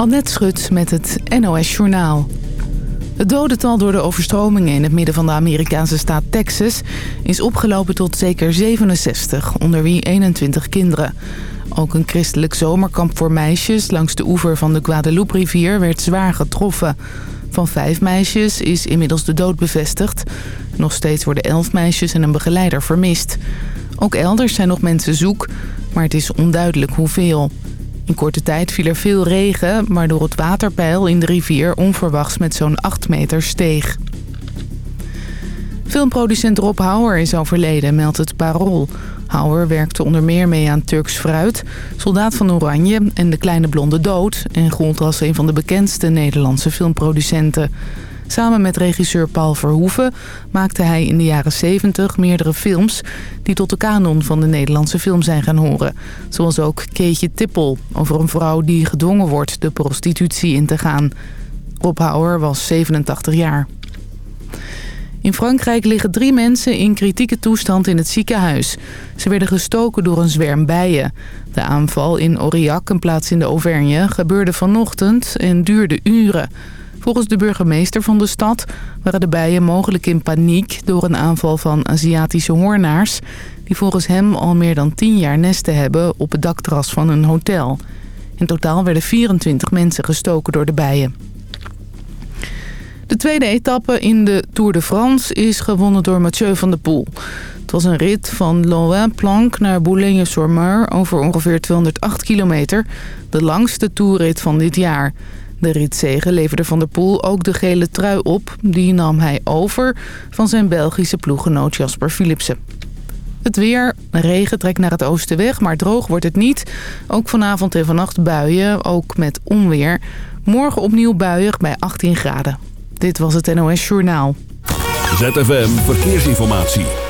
Annette Schut met het NOS Journaal. Het dodental door de overstromingen in het midden van de Amerikaanse staat Texas... is opgelopen tot zeker 67, onder wie 21 kinderen. Ook een christelijk zomerkamp voor meisjes langs de oever van de Guadalupe-rivier werd zwaar getroffen. Van vijf meisjes is inmiddels de dood bevestigd. Nog steeds worden elf meisjes en een begeleider vermist. Ook elders zijn nog mensen zoek, maar het is onduidelijk hoeveel. In korte tijd viel er veel regen, waardoor het waterpeil in de rivier onverwachts met zo'n 8 meter steeg. Filmproducent Rob Hauer is overleden, meldt het Parool. Hauer werkte onder meer mee aan Turks Fruit, Soldaat van Oranje en De Kleine Blonde Dood... en gold als een van de bekendste Nederlandse filmproducenten. Samen met regisseur Paul Verhoeven maakte hij in de jaren 70 meerdere films... die tot de kanon van de Nederlandse film zijn gaan horen. Zoals ook Keetje Tippel, over een vrouw die gedwongen wordt de prostitutie in te gaan. Rob Hauer was 87 jaar. In Frankrijk liggen drie mensen in kritieke toestand in het ziekenhuis. Ze werden gestoken door een zwerm bijen. De aanval in Aurillac, een plaats in de Auvergne, gebeurde vanochtend en duurde uren. Volgens de burgemeester van de stad waren de bijen mogelijk in paniek... door een aanval van Aziatische hoornaars... die volgens hem al meer dan tien jaar nesten hebben op het dakterras van een hotel. In totaal werden 24 mensen gestoken door de bijen. De tweede etappe in de Tour de France is gewonnen door Mathieu van der Poel. Het was een rit van Loin-Planck naar Boulogne-sur-Mer over ongeveer 208 kilometer. De langste toerrit van dit jaar. De ritzegen leverde Van der Poel ook de gele trui op. Die nam hij over van zijn Belgische ploeggenoot Jasper Philipsen. Het weer, regen trekt naar het oosten weg, maar droog wordt het niet. Ook vanavond en vannacht buien, ook met onweer. Morgen opnieuw buiig bij 18 graden. Dit was het NOS Journaal. ZFM Verkeersinformatie.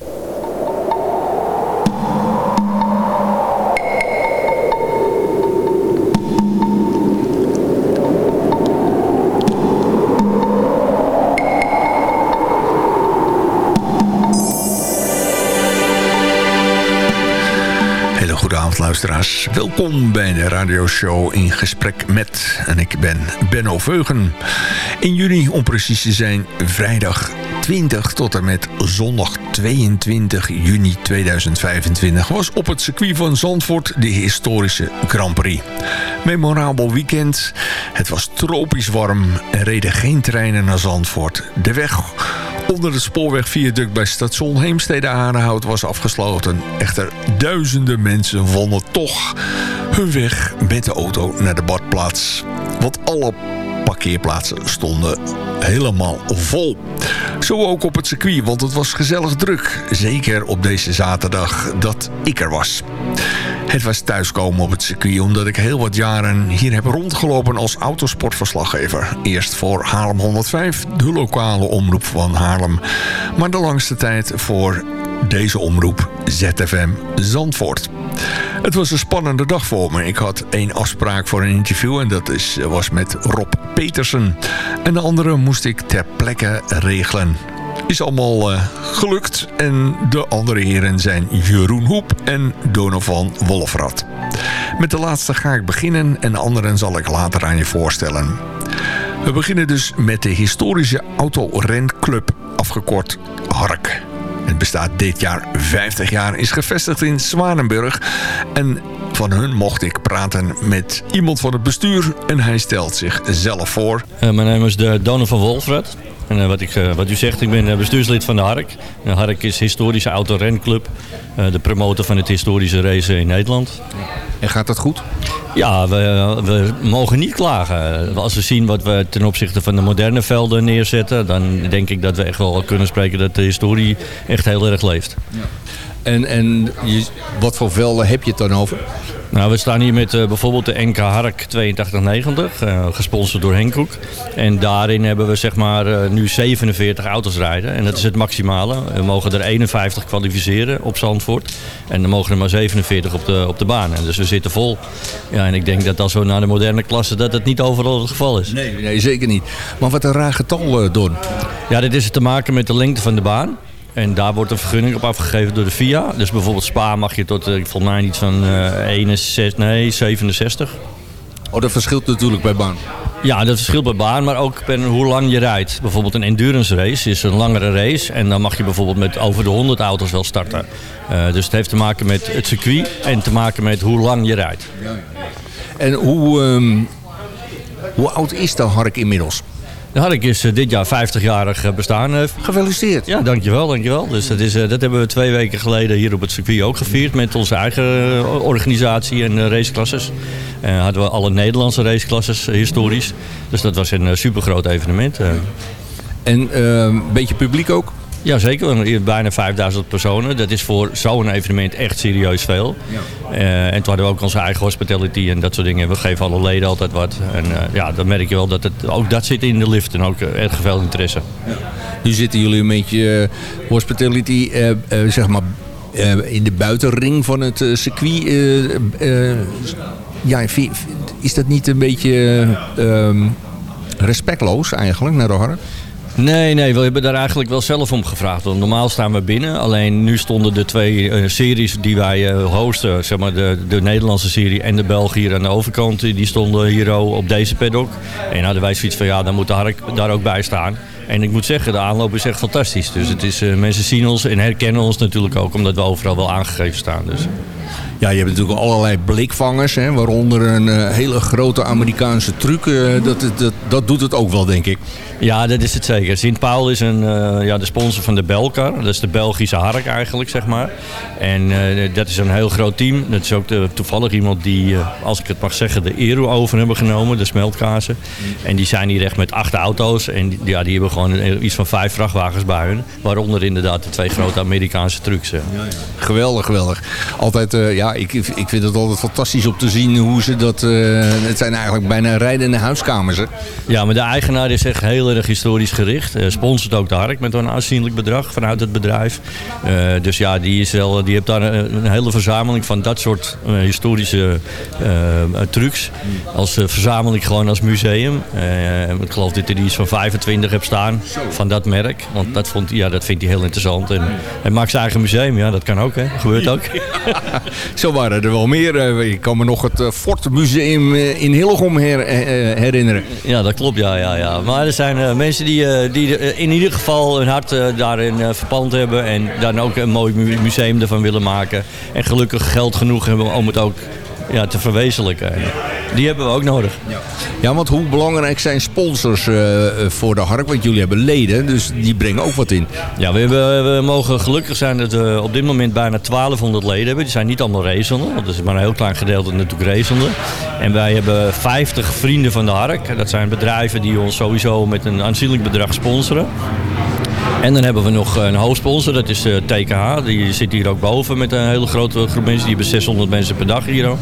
Hele goede avond luisteraars. Welkom bij de radioshow In Gesprek Met. En ik ben Benno Veugen. In juni, om precies te zijn, vrijdag 20 tot en met zondag 22 juni 2025... was op het circuit van Zandvoort de historische Grand Prix. Memorabel weekend. Het was tropisch warm. Er reden geen treinen naar Zandvoort. De weg onder het spoorwegviaduct bij station Heemstede-Aardenhout was afgesloten. Echter duizenden mensen vonden toch hun weg met de auto naar de badplaats. Want alle parkeerplaatsen stonden helemaal vol. Zo ook op het circuit, want het was gezellig druk. Zeker op deze zaterdag dat ik er was. Het was thuiskomen op het circuit omdat ik heel wat jaren hier heb rondgelopen als autosportverslaggever. Eerst voor Haarlem 105, de lokale omroep van Haarlem. Maar de langste tijd voor deze omroep ZFM Zandvoort. Het was een spannende dag voor me. Ik had één afspraak voor een interview en dat is, was met Rob Petersen. En de andere moest ik ter plekke regelen. Is allemaal uh, gelukt en de andere heren zijn Jeroen Hoep en Donovan Wolfrad. Met de laatste ga ik beginnen en de anderen zal ik later aan je voorstellen. We beginnen dus met de historische autorenclub, afgekort HARK. Het bestaat dit jaar 50 jaar, is gevestigd in Zwanenburg. En van hun mocht ik praten met iemand van het bestuur en hij stelt zichzelf voor. Uh, mijn naam is de Donner van Wolfred. En uh, wat, ik, uh, wat u zegt, ik ben bestuurslid van de HARK. De HARK is historische autorenclub. de promotor van het historische racen in Nederland. En gaat dat goed? Ja, we, we, mogen niet klagen. Als we zien wat we ten opzichte van de moderne velden neerzetten... dan denk ik dat we echt wel kunnen spreken dat de historie echt heel erg leeft. Ja. En, en je, wat voor velden heb je het dan over? Nou, we staan hier met uh, bijvoorbeeld de NK Hark 8290, uh, gesponsord door Henkoek. En daarin hebben we zeg maar uh, nu 47 auto's rijden. En dat is het maximale. We mogen er 51 kwalificeren op Zandvoort. En dan mogen er maar 47 op de, op de baan. En dus we zitten vol. Ja, en ik denk dat als we naar de moderne klasse, dat het niet overal het geval is. Nee, nee zeker niet. Maar wat een raar getal, Don. Ja, dit is te maken met de lengte van de baan. En daar wordt een vergunning op afgegeven door de FIA. Dus bijvoorbeeld Spa mag je tot, uh, volgens mij iets van uh, 61, nee, 67. Oh, dat verschilt natuurlijk bij baan. Ja, dat verschilt bij baan, maar ook per hoe lang je rijdt. Bijvoorbeeld een endurance race is een langere race. En dan mag je bijvoorbeeld met over de 100 auto's wel starten. Uh, dus het heeft te maken met het circuit en te maken met hoe lang je rijdt. En hoe, um, hoe oud is de Hark inmiddels? De Hark is uh, dit jaar 50-jarig uh, bestaan. Uh, Gefeliciteerd. Ja, dankjewel, dankjewel. Dus dat, is, dat hebben we twee weken geleden hier op het circuit ook gevierd met onze eigen organisatie en raceklasses. hadden we alle Nederlandse raceklasses historisch. Dus dat was een super groot evenement. En een beetje publiek ook? Ja, zeker. Bijna 5000 personen. Dat is voor zo'n evenement echt serieus veel. Ja. Uh, en toen hadden we ook onze eigen hospitality en dat soort dingen. We geven alle leden altijd wat. En uh, ja, dan merk je wel dat het, ook dat zit in de lift en ook uh, erg veel interesse. Ja. Nu zitten jullie een beetje hospitality, zeg maar, in de buitenring van het circuit. ja, is dat niet een beetje um, respectloos eigenlijk naar de? Nee, nee, we hebben daar eigenlijk wel zelf om gevraagd. Want normaal staan we binnen. Alleen nu stonden de twee uh, series die wij uh, hosten, zeg maar de, de Nederlandse serie en de België hier aan de overkant, die stonden hier op deze paddock. En hadden wij zoiets van ja, dan moet de Hark daar ook bij staan. En ik moet zeggen, de aanloop is echt fantastisch. Dus het is, mensen zien ons en herkennen ons natuurlijk ook, omdat we overal wel aangegeven staan. Dus. Ja, je hebt natuurlijk allerlei blikvangers, hè, waaronder een uh, hele grote Amerikaanse truc. Uh, dat, dat, dat doet het ook wel, denk ik. Ja, dat is het zeker. Sint-Paul is een, uh, ja, de sponsor van de Belcar. Dat is de Belgische hark eigenlijk, zeg maar. En dat is een heel groot team. Dat is ook de, toevallig iemand die, als ik het mag zeggen, de Ero over hebben genomen. De smeltkazen. En die zijn hier echt met acht auto's. En die, ja, die hebben gewoon iets van vijf vrachtwagens bij hun. Waaronder inderdaad de twee grote Amerikaanse trucks. Ja, ja. Geweldig, geweldig. Altijd, ja, ik, ik vind het altijd fantastisch om te zien hoe ze dat... Uh, het zijn eigenlijk bijna rijdende huiskamers. Hè? Ja, maar de eigenaar is echt heel erg historisch gericht. Uh, sponsort ook de Hark met een aanzienlijk bedrag vanuit het bedrijf. Uh, dus ja, die, is wel, die heeft daar een, een hele verzameling van dat soort historische trucs. Als verzameling gewoon als museum. ik geloof dat hij iets van 25 heb staan van dat merk. Want dat, vond, ja, dat vindt hij heel interessant. En hij maakt zijn eigen museum. Ja, dat kan ook. Hè. Gebeurt ook. Zo waren er wel meer. Eh, ik kan me nog het eh, Fort Museum eh, in Hillegom her, herinneren. Ja, dat klopt. Ja, ja, ja. Maar er zijn mensen die, die in ieder geval hun hart daarin verpand hebben. En dan ook een mooi museum ervan willen maken. En gelukkig geld genoeg hebben om het ook ja, te verwezenlijken. Die hebben we ook nodig. Ja, ja want hoe belangrijk zijn sponsors uh, voor de Hark? Want jullie hebben leden, dus die brengen ook wat in. Ja, we, hebben, we mogen gelukkig zijn dat we op dit moment bijna 1200 leden hebben. Die zijn niet allemaal racenden, want dat is maar een heel klein gedeelte natuurlijk racenden. En wij hebben 50 vrienden van de Hark. Dat zijn bedrijven die ons sowieso met een aanzienlijk bedrag sponsoren. En dan hebben we nog een hoofdsponsor, dat is TKH. Die zit hier ook boven met een hele grote groep mensen. Die hebben 600 mensen per dag hier.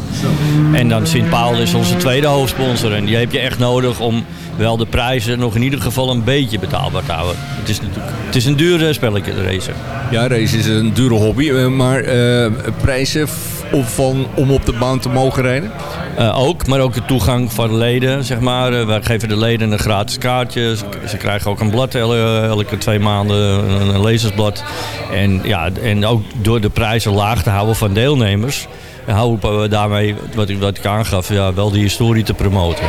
En dan Sint Paul is onze tweede hoofdsponsor. En die heb je echt nodig om wel de prijzen nog in ieder geval een beetje betaalbaar te houden. Het is, natuurlijk, het is een duur spelletje, de race. Ja, race is een dure hobby. Maar uh, prijzen van, om op de baan te mogen rijden? Uh, ook, maar ook de toegang de leden, zeg maar. Uh, wij geven de leden een gratis kaartje. Ze, krijgen ook een blad elke, elke twee maanden, een, lezersblad. En, ja, en ook door de prijzen laag te houden van deelnemers... houden we daarmee, wat ik, wat ik aangaf, ja, wel die historie te promoten.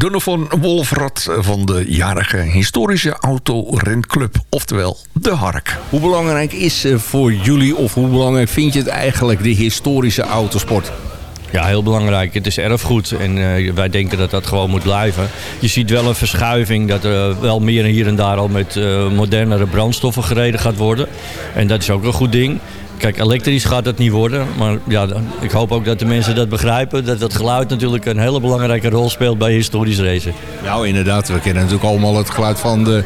Donovan Wolfrad van de jarige historische autorenclub, oftewel de Hark. Hoe belangrijk is eh, voor jullie of hoe belangrijk vind je het eigenlijk, de historische autosport? Ja, heel belangrijk. Het is erfgoed en uh, wij denken dat dat gewoon moet blijven. Je ziet wel een verschuiving dat er wel meer hier en daar al met uh, modernere brandstoffen gereden gaat worden. En dat is ook een goed ding. Kijk, elektrisch gaat het niet worden. Maar ja, ik hoop ook dat de mensen dat begrijpen. Dat dat geluid natuurlijk een hele belangrijke rol speelt bij historisch racen. Nou, inderdaad. We kennen natuurlijk allemaal het geluid van de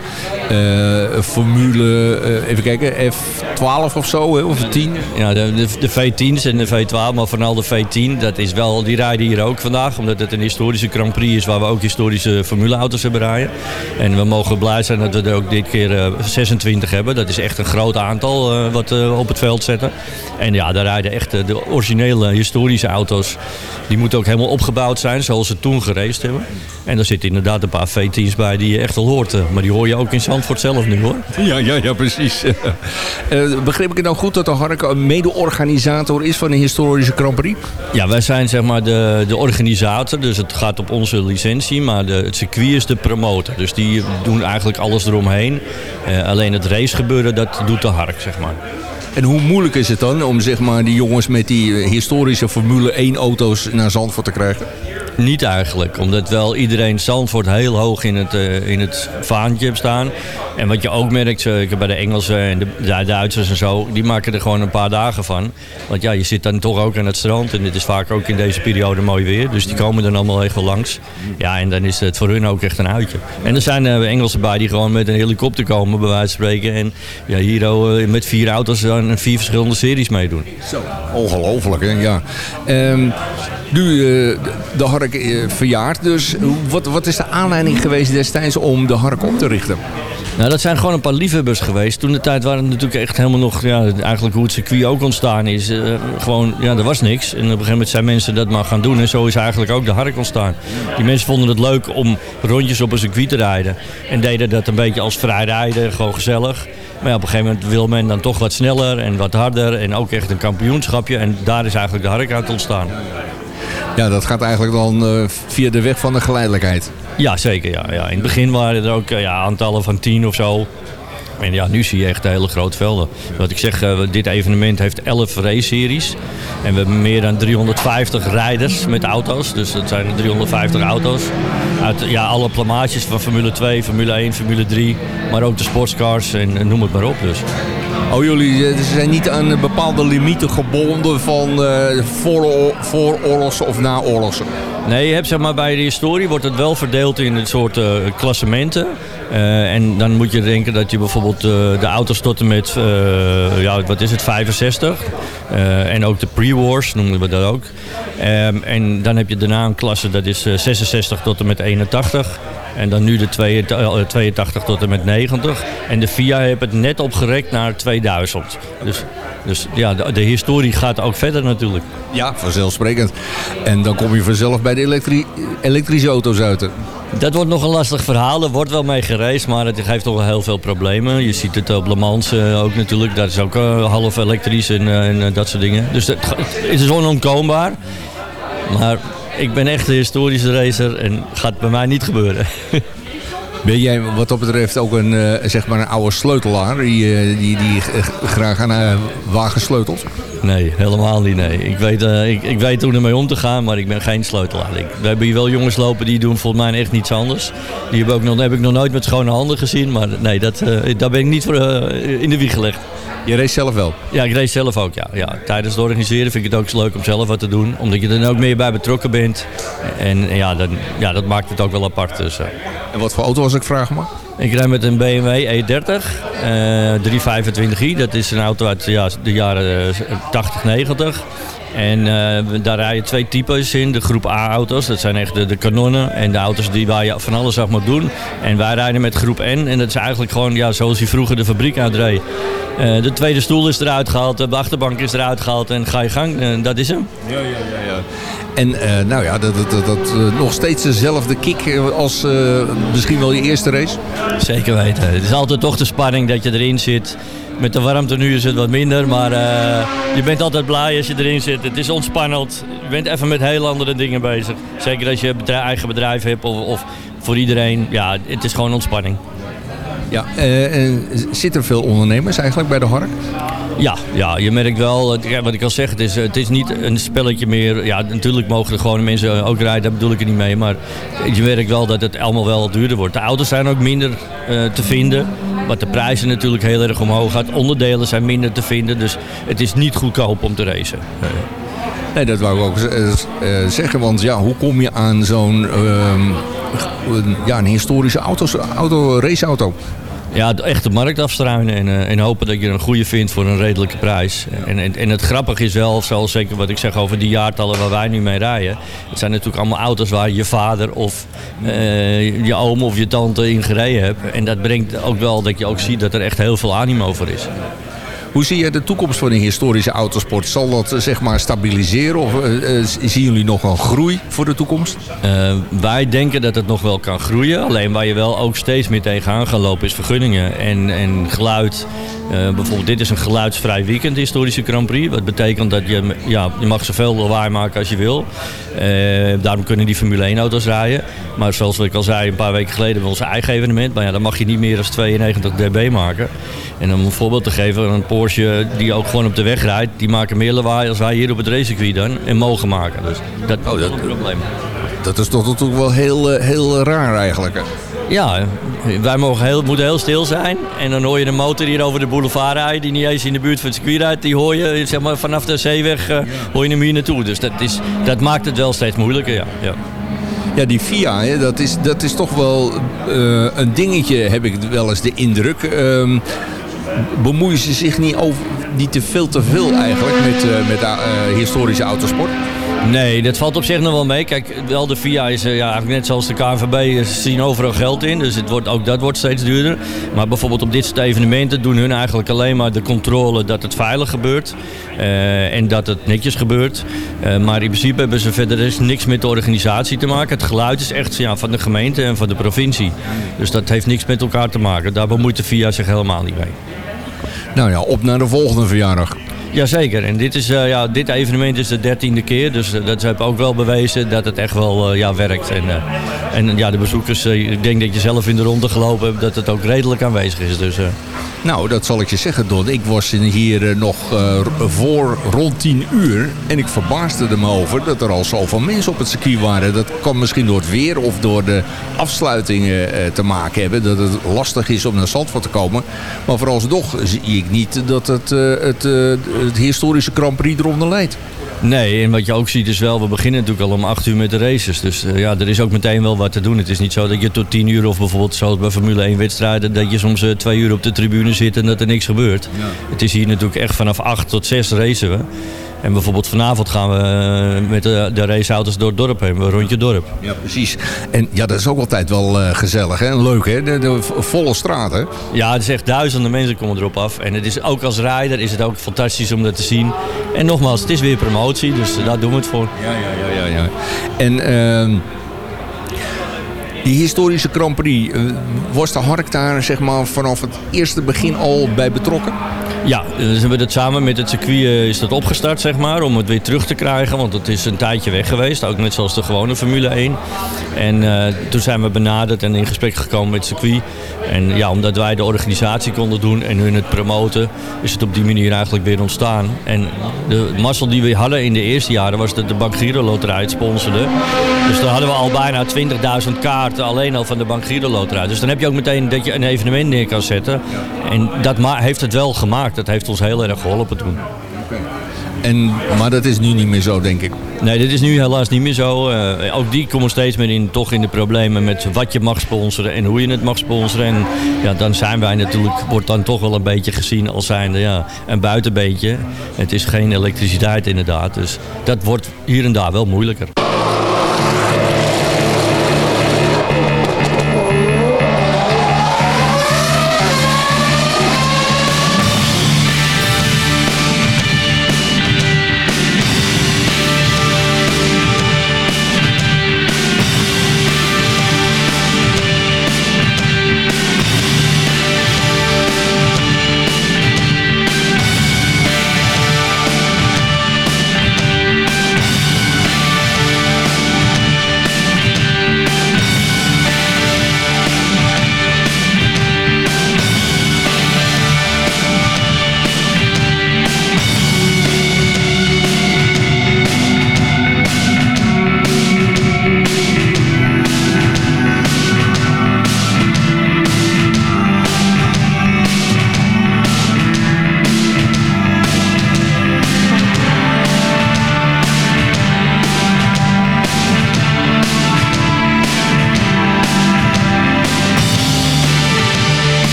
uh, Formule... Uh, even kijken, F12 of zo, hè, of 10? Ja, de, de, de, V10's en de V12. Maar vooral de V10, dat is wel... Die rijden hier ook vandaag. Omdat het een historische Grand Prix is... waar we ook historische formuleauto's hebben rijden. En we mogen blij zijn dat we er ook dit keer uh, 26 hebben. Dat is echt een groot aantal wat op het veld zetten. En ja, daar rijden echt de originele historische auto's. Die moeten ook helemaal opgebouwd zijn zoals ze toen gereisd hebben. En er zitten inderdaad een paar V10's bij die je echt al hoort. Maar die hoor je ook in Zandvoort zelf nu hoor. Ja, ja, ja precies. uh, begreep ik het nou goed dat de Hark een mede-organisator is van de historische Grand Prix? Ja, wij zijn zeg maar de, de organisator. Dus het gaat op onze licentie. Maar de, het circuit is de promotor. Dus die doen eigenlijk alles eromheen. Uh, alleen het racegebeuren, dat doet de Hark zeg maar. En hoe moeilijk is het dan om zeg maar, die jongens met die historische Formule 1 auto's naar Zandvoort te krijgen? Niet eigenlijk, omdat wel iedereen Zandvoort heel hoog in het, uh, in het vaantje heeft staan. En wat je ook merkt, uh, bij de Engelsen en de, de, Duitsers en zo, die maken er gewoon een paar dagen van. Want ja, je zit dan toch ook aan het strand en het is vaak ook in deze periode mooi weer. Dus die komen dan allemaal echt wel langs. Ja, en dan is het voor hun ook echt een uitje. En er zijn uh, Engelsen bij die gewoon met een helikopter komen, bij wijze van spreken. En ja, hier met vier auto's aan vier verschillende series meedoen. Zo, ongelooflijk hè, ja. Um, nu, de Hark verjaard. Dus wat, wat is de aanleiding geweest destijds om de Hark op te richten? Nou, dat zijn gewoon een paar liefhebbers geweest. Toen de tijd waren het natuurlijk echt helemaal nog, ja, eigenlijk hoe het circuit ook ontstaan is. Uh, gewoon, ja, er was niks. En op een gegeven moment zijn mensen dat maar gaan doen. En zo is eigenlijk ook de Hark ontstaan. Die mensen vonden het leuk om rondjes op een circuit te rijden. En deden dat een beetje als vrijrijden, gewoon gezellig. Maar ja, op een gegeven moment wil men dan toch wat sneller en wat harder. En ook echt een kampioenschapje. En daar is eigenlijk de Hark uit ontstaan. Ja, dat gaat eigenlijk dan uh, via de weg van de geleidelijkheid. Ja, zeker. Ja, ja. In het begin waren er ook ja, aantallen van tien of zo. En ja, nu zie je echt hele grote velden. Wat ik zeg, uh, dit evenement heeft 11 race-series. En we hebben meer dan 350 rijders met auto's. Dus dat zijn 350 auto's. Uit ja, alle plamages van Formule 2, Formule 1, Formule 3. Maar ook de sportscars en, en noem het maar op dus. Oh, jullie zijn niet aan bepaalde limieten gebonden van uh, voor, vooroorlogs of naoorlogs? Nee, je hebt, zeg maar, bij de historie wordt het wel verdeeld in een soort uh, klassementen. En dan moet je denken dat je bijvoorbeeld de auto's tot en met, ja, wat is het, 65. en ook de pre-wars noemen we dat ook. Um, en dan heb je daarna een klasse, dat is 66 tot en met 81. En dan nu de 82 tot en met 90. En de FIA heeft het net opgerekt naar 2000. Dus, dus ja, de, de, historie gaat ook verder natuurlijk. Ja, vanzelfsprekend. En dan kom je vanzelf bij de elektri elektrische auto's uit. Dat wordt nog een lastig verhaal. Er wordt wel mee gereisd, maar het geeft toch wel heel veel problemen. Je ziet het op Le Mans uh, ook natuurlijk. Dat is ook half elektrisch en, en dat soort dingen. Dus het, het is onontkoombaar. Maar ik ben echt een historische racer en gaat bij mij niet gebeuren. Ben jij wat dat betreft ook een, uh, zeg maar een oude sleutelaar die, uh, die, die graag aan uh, wagen sleutelt? Nee, helemaal niet. Nee. Ik, weet, ik, ik weet hoe ermee om te gaan, maar ik ben geen sleutelaar. Ik, we hebben hier wel jongens lopen die doen volgens mij echt niets anders. Die heb, ook nog, heb ik nog nooit met schone handen gezien, maar nee, dat, daar ben ik niet voor in de wieg gelegd. Je race zelf wel? Ja, ik race zelf ook, ja. ja. Tijdens het organiseren vind ik het ook leuk om zelf wat te doen. Omdat je er dan ook meer bij betrokken bent. En ja, dan, ja dat maakt het ook wel apart. Dus, uh. En wat voor auto was ik vragen maar? Ik rijd met een BMW E30 uh, 325i. Dat is een auto uit ja, de jaren 80, 90. En uh, daar rijden twee types in. De groep A-auto's, dat zijn echt de, de, kanonnen. En de auto's die waar je van alles af moet doen. En wij rijden met groep N. En dat is eigenlijk gewoon ja, zoals hij vroeger de fabriek uitreed. Uh, de tweede stoel is eruit gehaald, de achterbank is eruit gehaald en ga je gang. Uh, dat is hem. Ja, ja, ja. ja. En uh, nou ja, dat, dat, dat nog steeds dezelfde kick als misschien wel je eerste race? Zeker weten. Het is altijd toch de spanning dat je erin zit. Met de warmte nu is het wat minder, maar eh, je bent altijd blij als je erin zit. Het is ontspannend. Je bent even met heel andere dingen bezig. Zeker als je bedrijf, eigen bedrijf hebt of, of voor iedereen. Ja, het is gewoon ontspanning. Ja, uh, zitten er veel ondernemers eigenlijk bij de Hark? Ja, ja, je merkt wel, wat ik al zeg, het is, het is niet een spelletje meer. Ja, natuurlijk mogen er gewoon mensen ook rijden, daar bedoel ik er niet mee. Maar je merkt wel dat het allemaal wel duurder wordt. De auto's zijn ook minder uh, te vinden. Wat de prijzen natuurlijk heel erg omhoog gaat. Onderdelen zijn minder te vinden. Dus het is niet goedkoop om te racen. Nee, dat wou ik ook uh, zeggen. Want ja, hoe kom je aan zo'n ja, een historische auto, raceauto? Ja, echt de markt afstruinen en, uh, en hopen dat je een goede vindt voor een redelijke prijs. En, en, en het grappige is wel, zoals zeker wat ik zeg over die jaartallen waar wij nu mee rijden. Het zijn natuurlijk allemaal auto's waar je vader of uh, je oom of je tante in gereden hebt. En dat brengt ook wel dat je ook ziet dat er echt heel veel animo voor is. Hoe zie je de toekomst van de historische autosport? Zal dat eh, zeg maar stabiliseren of uh, zien jullie nog een groei voor de toekomst? Wij denken dat het nog wel kan groeien. Alleen waar je wel ook steeds meer tegenaan gaat lopen is vergunningen en, en geluid. bijvoorbeeld dit is een geluidsvrij weekend, historische Grand Prix. Wat betekent dat je, ja, je mag zoveel lawaai maken als je wil. daarom kunnen die Formule 1 auto's rijden. Maar zoals ik al zei een paar weken geleden bij ons eigen evenement. Maar ja, dan mag je niet meer dan 92 dB maken. En om een voorbeeld te geven, een Porsche die ook gewoon op de weg rijdt, die maken meer lawaai als wij hier op het racecircuit dan en mogen maken. Dus dat, oh, dat is een probleem. Dat is toch natuurlijk wel heel, heel raar eigenlijk. Ja, wij mogen heel, moeten heel stil zijn. En dan hoor je de motor hier over de boulevard rijden... die niet eens in de buurt van het circuit rijdt. Die hoor je zeg maar, vanaf de zeeweg uh, hoor je hem hier naartoe. Dus dat, is, dat maakt het wel steeds moeilijker, ja. ja. Ja, die FIA, hè, dat, is, dat is toch wel uh, een dingetje, heb ik wel eens de indruk. Uh, bemoeien ze zich niet, over, te veel te veel eigenlijk met, uh, met uh, historische autosport? Nee, dat valt op zich nog wel mee. Kijk, wel de VIA is ja, eigenlijk net zoals de KNVB, ze zien overal geld in. Dus het wordt, ook dat wordt steeds duurder. Maar bijvoorbeeld op dit soort evenementen doen hun eigenlijk alleen maar de controle dat het veilig gebeurt. En dat het netjes gebeurt. Maar in principe hebben ze verder is niks met de organisatie te maken. Het geluid is echt van de gemeente en van de provincie. Dus dat heeft niks met elkaar te maken. Daar bemoeit de VIA zich helemaal niet mee. Nou ja, op naar de volgende verjaardag. Jazeker, en dit, is, uh, ja, dit evenement is de dertiende keer, dus uh, dat heeft ook wel bewezen dat het echt wel uh, ja, werkt. En, en ja, de bezoekers, ik denk dat je zelf in de ronde gelopen hebt, dat het ook redelijk aanwezig is. Dus, nou, dat zal ik je zeggen, Don. Ik was hier nog voor rond tien uur en ik verbaasde er me over dat er al zoveel mensen op het circuit waren. Dat kan misschien door het weer of door de afsluitingen te maken hebben, dat het lastig is om naar Zandvoort te komen. Maar vooralsnog zie ik niet dat het, het het historische Grand Prix eronder leidt. Nee, en wat je ook ziet is wel, we beginnen natuurlijk al om 8 uur met de races. Dus ja, er is ook meteen wel wat te doen. Het is niet zo dat je tot 10 uur of bijvoorbeeld zoals bij Formule 1 wedstrijden... dat je soms uh, twee uur op de tribune zit en dat er niks gebeurt. Ja. Het is hier natuurlijk echt vanaf 8 tot 6 racen we. En bijvoorbeeld vanavond gaan we eh, met de, de raceauto's door het dorp heen. Een rondje dorp. Ja, precies. En ja, dat is ook altijd wel uh, gezellig hè? Leuk hè? De, de, volle straat hè? Ja, het is echt duizenden mensen komen erop af. En het is ook als rijder is het ook fantastisch om dat te zien. En nogmaals, het is weer promotie. Dus daar doen we het voor. Ja, ja, ja. ja, ja. En... Uh, die historische Grand Prix, uh, was de Hark daar zeg maar, vanaf het eerste begin al bij betrokken? Ja, dus hebben we het samen met het circuit eh, is dat opgestart, zeg maar, om het weer terug te krijgen. Want het is een tijdje weg geweest, ook net zoals de gewone Formule 1. En toen zijn we benaderd en in gesprek gekomen met het circuit. En ja, omdat wij de organisatie konden doen en hun het promoten, is het op die manier eigenlijk weer ontstaan. En de mazzel die we hadden in de eerste jaren was dat de Bank Giro Loterij het sponsorde. Dus dan hadden we al bijna 20.000 alleen al van de Bank Giro Loterij. Dus dan heb je ook meteen dat je een evenement neer kan zetten. En dat heeft het wel gemaakt. Dat heeft ons heel erg geholpen toen. En, maar dat is nu niet meer zo, denk ik. Nee, dit is nu helaas niet meer zo. Uh, ook die komen steeds meer in, toch in de problemen met wat je mag sponsoren en hoe je het mag sponsoren. En ja, dan zijn wij natuurlijk, wordt dan toch wel een beetje gezien als zijnde ja, een buitenbeentje. Het is geen elektriciteit inderdaad, dus dat wordt hier en daar wel moeilijker.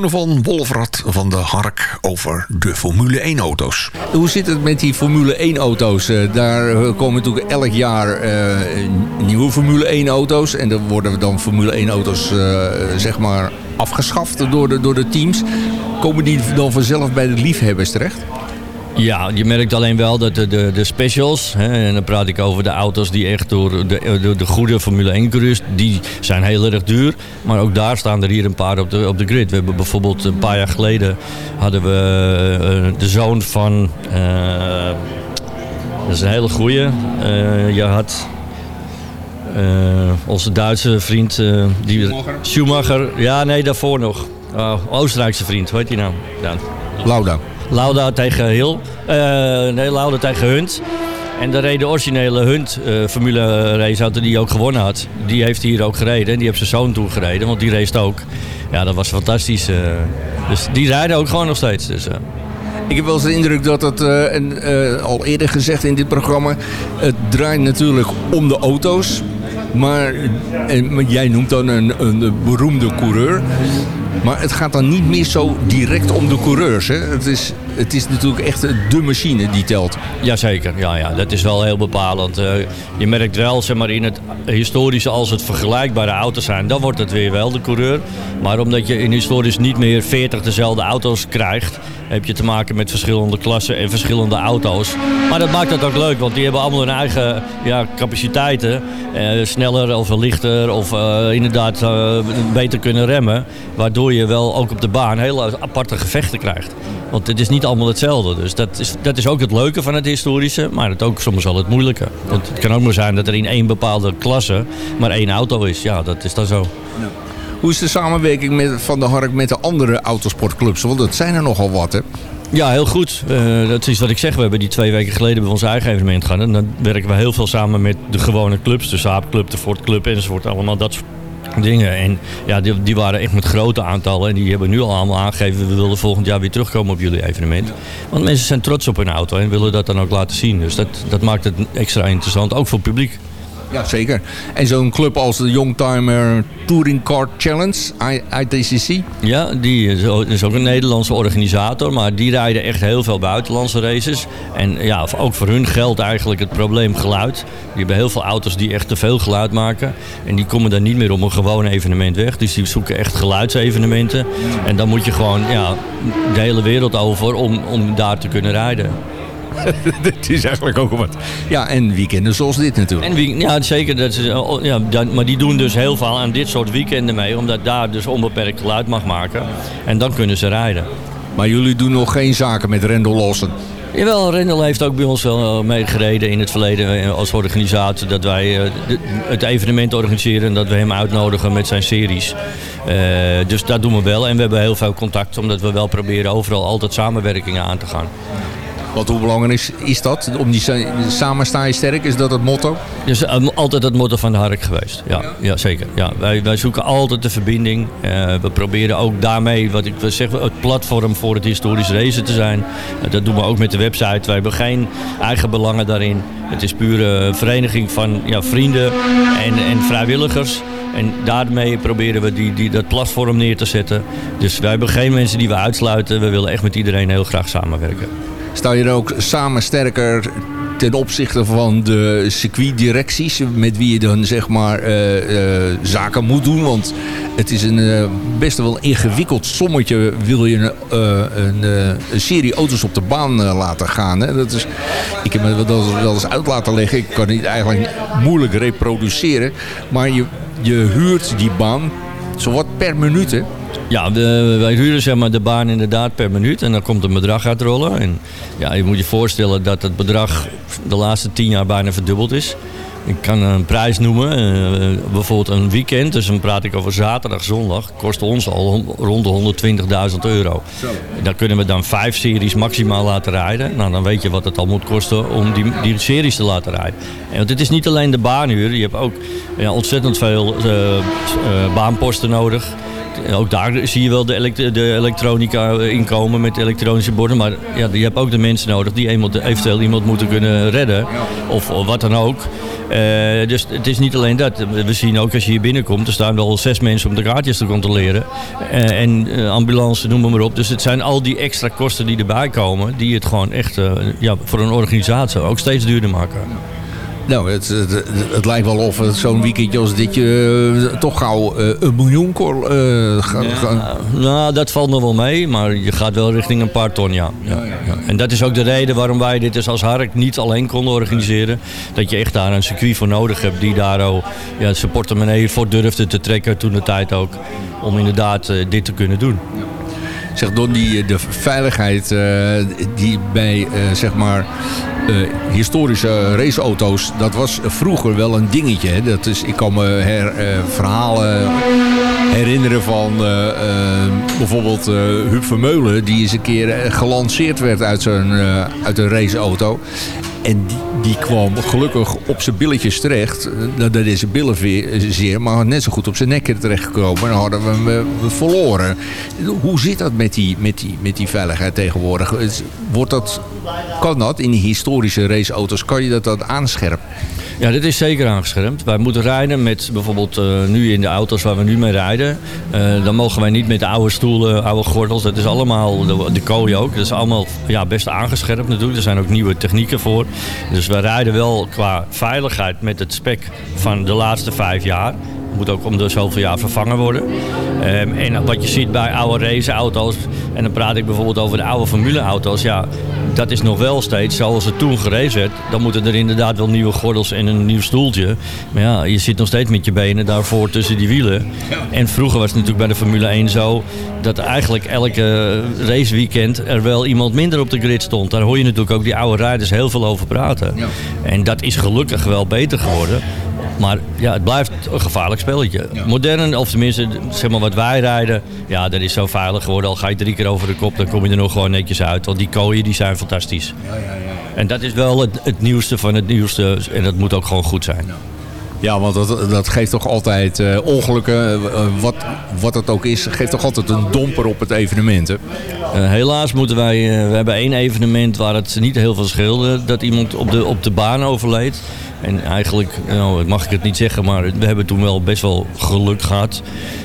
Donovan Wolfrat van de Hark over de Formule 1 auto's. Hoe zit het met die Formule 1 auto's? Eh, daar eh, komen natuurlijk elk jaar uh, nieuwe Formule 1 auto's. En dan worden dan Formule 1 auto's uh, zeg maar afgeschaft door de, door de teams. Komen die dan vanzelf bij de liefhebbers terecht? Ja, je merkt alleen wel dat de, de, de specials, hè, en dan praat ik over de auto's die echt door de, de, de goede Formule 1 coureurs, die zijn heel erg duur. Maar ook daar staan er hier een paar op de, op de grid. We hebben bijvoorbeeld een paar jaar geleden hadden we uh, de zoon van, uh, dat is een hele goeie. Uh, je had onze Duitse vriend, die, Schumacher. Schumacher. Ja, nee, daarvoor nog. Oh, Oostenrijkse vriend, hoe heet die nou? Ja. Lauda. Lauda tegen Hill. Uh, nee, Lauda tegen Hunt. En de reden originele Hunt uh, Formule race auto die ook gewonnen had. Die heeft hier ook gereden. En die heeft zijn zoon toen gereden. Want die race ook. Ja, dat was fantastisch. Uh, dus die rijden ook gewoon nog steeds. Dus, ik heb wel eens de indruk dat het, uh, en, al eerder gezegd in dit programma... het draait natuurlijk om de auto's. Maar en, jij noemt dan een, een beroemde coureur. Maar het gaat dan niet meer zo direct om de coureurs. Hè? Het, is, het is natuurlijk echt de machine die telt. Jazeker, ja, ja, dat is wel heel bepalend. Uh, je merkt wel zeg maar, in het historische, als het vergelijkbare auto's zijn, dan wordt het weer wel de coureur. Maar omdat je in historisch niet meer 40 dezelfde auto's krijgt, heb je te maken met verschillende klassen en verschillende auto's. Maar dat maakt het ook leuk, want die hebben allemaal hun eigen ja, capaciteiten. Uh, sneller of lichter of uh, inderdaad beter kunnen remmen. Waardoor je wel ook op de baan hele aparte gevechten krijgt. Want het is niet allemaal hetzelfde. Dus dat is, dat is ook het leuke van het historische, maar het ook soms wel het moeilijke. Want het kan ook maar zijn dat er in één bepaalde klasse maar één auto is. Ja, dat is dan zo. Ja. Hoe is de samenwerking met, van de Hark met de andere autosportclubs? Want dat zijn er nogal wat, hè? Ja, heel goed. Uh, dat is wat ik zeg. We hebben die twee weken geleden bij ons eigen evenement gehad. En dan werken we heel veel samen met de gewone clubs. De Saab Club, de Ford Club enzovoort. Allemaal dat soort dingen. En ja, die, die, waren echt met grote aantallen. En die hebben nu al allemaal aangegeven... we willen volgend jaar weer terugkomen op jullie evenement. Want mensen zijn trots op hun auto en willen dat dan ook laten zien. Dus dat, dat maakt het extra interessant, ook voor het publiek. Ja, zeker. En zo'n club als de Youngtimer Touring Car Challenge, ITCC? Ja, die is ook, een Nederlandse organisator. Maar die rijden echt heel veel buitenlandse races. En ja, ook voor hun geldt eigenlijk het probleem geluid. Die hebben heel veel auto's die echt te veel geluid maken. En die komen dan niet meer op een gewoon evenement weg. Dus die zoeken echt geluidsevenementen. En dan moet je gewoon ja, de hele wereld over om, om daar te kunnen rijden. Het is eigenlijk ook wat. Ja, en weekenden zoals dit natuurlijk. En wie, ja, zeker. Dat is, ja, maar die doen dus heel veel aan dit soort weekenden mee. Omdat daar dus onbeperkt geluid mag maken. En dan kunnen ze rijden. Maar jullie doen nog geen zaken met Rendel Lossen? Jawel, Rendel heeft ook bij ons wel meegereden in het verleden als organisator. Dat wij het evenement organiseren en dat we hem uitnodigen met zijn series. Uh, dus dat doen we wel. En we hebben heel veel contact omdat we wel proberen overal altijd samenwerkingen aan te gaan. Want hoe belangrijk is, is dat? Om die samen sta je sterk, is dat het motto? Dus uh, altijd het motto van de Hark geweest. Ja, ja. zeker. Ja, wij, wij zoeken altijd de verbinding. Uh, we proberen ook daarmee, wat ik zeg, het platform voor het historisch racen te zijn. Uh, dat doen we ook met de website. Wij hebben geen eigen belangen daarin. Het is puur een vereniging van ja, vrienden en, en vrijwilligers. En daarmee proberen we die, die, dat platform neer te zetten. Dus wij hebben geen mensen die we uitsluiten. We willen echt met iedereen heel graag samenwerken. Sta je er ook samen sterker ten opzichte van de circuitdirecties met wie je dan zeg maar uh, uh, zaken moet doen. Want het is een uh, best wel ingewikkeld sommetje wil je een, een, een serie auto's op de baan laten gaan. Hè? Dat is, ik heb me dat wel eens uit laten leggen. Ik kan het eigenlijk moeilijk reproduceren. Maar je, je huurt die baan zowat per minuut hè? Ja, wij huren zeg maar, de baan inderdaad per minuut en dan komt een bedrag uitrollen. En ja, je moet je voorstellen dat het bedrag de laatste tien jaar bijna verdubbeld is. Ik kan een prijs noemen, uh, bijvoorbeeld een weekend, dus dan praat ik over zaterdag, zondag, kost ons al rond de 120.000 euro. Daar kunnen we dan vijf series maximaal laten rijden. Nou, dan weet je wat het al moet kosten om die, die series te laten rijden. En, want het is niet alleen de baanhuur, je hebt ook ja, ontzettend veel uh, uh, baanposten nodig. Ook daar zie je wel de, de elektronica inkomen met elektronische borden. Maar ja, je hebt ook de mensen nodig die eventueel iemand moeten kunnen redden. Of, wat dan ook. Uh, dus het is niet alleen dat. We zien ook als je hier binnenkomt, er staan wel zes mensen om de kaartjes te controleren. Uh, en uh, ambulance, noem maar op. Dus het zijn al die extra kosten die erbij komen, die het gewoon echt ja, voor een organisatie ook steeds duurder maken. Nou, het, het, het, lijkt wel of zo'n weekendje als dit je toch gauw een miljoen kor, uh, ja, Nou, dat valt nog wel mee, maar je gaat wel richting een paar ton, ja. Ja, ja. En dat is ook de reden waarom wij dit dus als Hark niet alleen konden organiseren. Dat je echt daar een circuit voor nodig hebt die daar ook ja, zijn portemonnee voor durfde te trekken toen de tijd ook. Om inderdaad uh, dit te kunnen doen. Zeg, door die, de veiligheid uh, die bij, zeg maar uh, historische raceauto's, dat was vroeger wel een dingetje. Hè? Dat is, ik kan me her, uh, verhalen herinneren van uh, bijvoorbeeld Huub Vermeulen... die eens een keer gelanceerd werd uit, zijn, uit een raceauto. En die, kwam gelukkig op zijn billetjes terecht. Dat is zijn billen zeer, maar net zo goed op zijn nek terecht gekomen. En dan hadden we hem verloren. Hoe zit dat met die, met die, met die veiligheid tegenwoordig? Wordt dat, kan dat in die historische raceauto's? Kan je dat, dat aanscherpen? Ja, dit is zeker aangescherpt. Wij moeten rijden met bijvoorbeeld uh, nu in de auto's waar we nu mee rijden. Uh, dan mogen wij niet met de oude stoelen, oude gordels. Dat is allemaal, de, de kooi ook. Dat is allemaal ja, best aangescherpt natuurlijk. Er zijn ook nieuwe technieken voor. Dus we rijden wel qua veiligheid met het spec van de laatste vijf jaar moet ook om de zoveel jaar vervangen worden. Um, en wat je ziet bij oude raceauto's, en dan praat ik bijvoorbeeld over de oude formuleauto's, ja, dat is nog wel steeds zoals het toen gereisd werd. Dan moeten er inderdaad wel nieuwe gordels en een nieuw stoeltje. Maar ja, je zit nog steeds met je benen daarvoor tussen die wielen. En vroeger was het natuurlijk bij de Formule 1 zo dat eigenlijk elke raceweekend er wel iemand minder op de grid stond. Daar hoor je natuurlijk ook die oude rijders heel veel over praten. En dat is gelukkig wel beter geworden. Maar ja, het blijft een gevaarlijk spelletje. Modern, of tenminste zeg maar wat wij rijden, ja, dat is zo veilig geworden. Al ga je drie keer over de kop, dan kom je er nog gewoon netjes uit. Want die kooien die zijn fantastisch. Ja, ja, ja. En dat is wel het, het, nieuwste van het nieuwste. En dat moet ook gewoon goed zijn. Ja, want dat, dat geeft toch altijd uh, ongelukken, uh, wat, wat het ook is, geeft toch altijd een domper op het evenement. Hè? Uh, helaas moeten wij, we hebben één evenement waar het niet heel veel scheelde dat iemand op de, op de baan overleed. En eigenlijk, nou, mag ik het niet zeggen, maar we hebben toen wel best wel geluk gehad.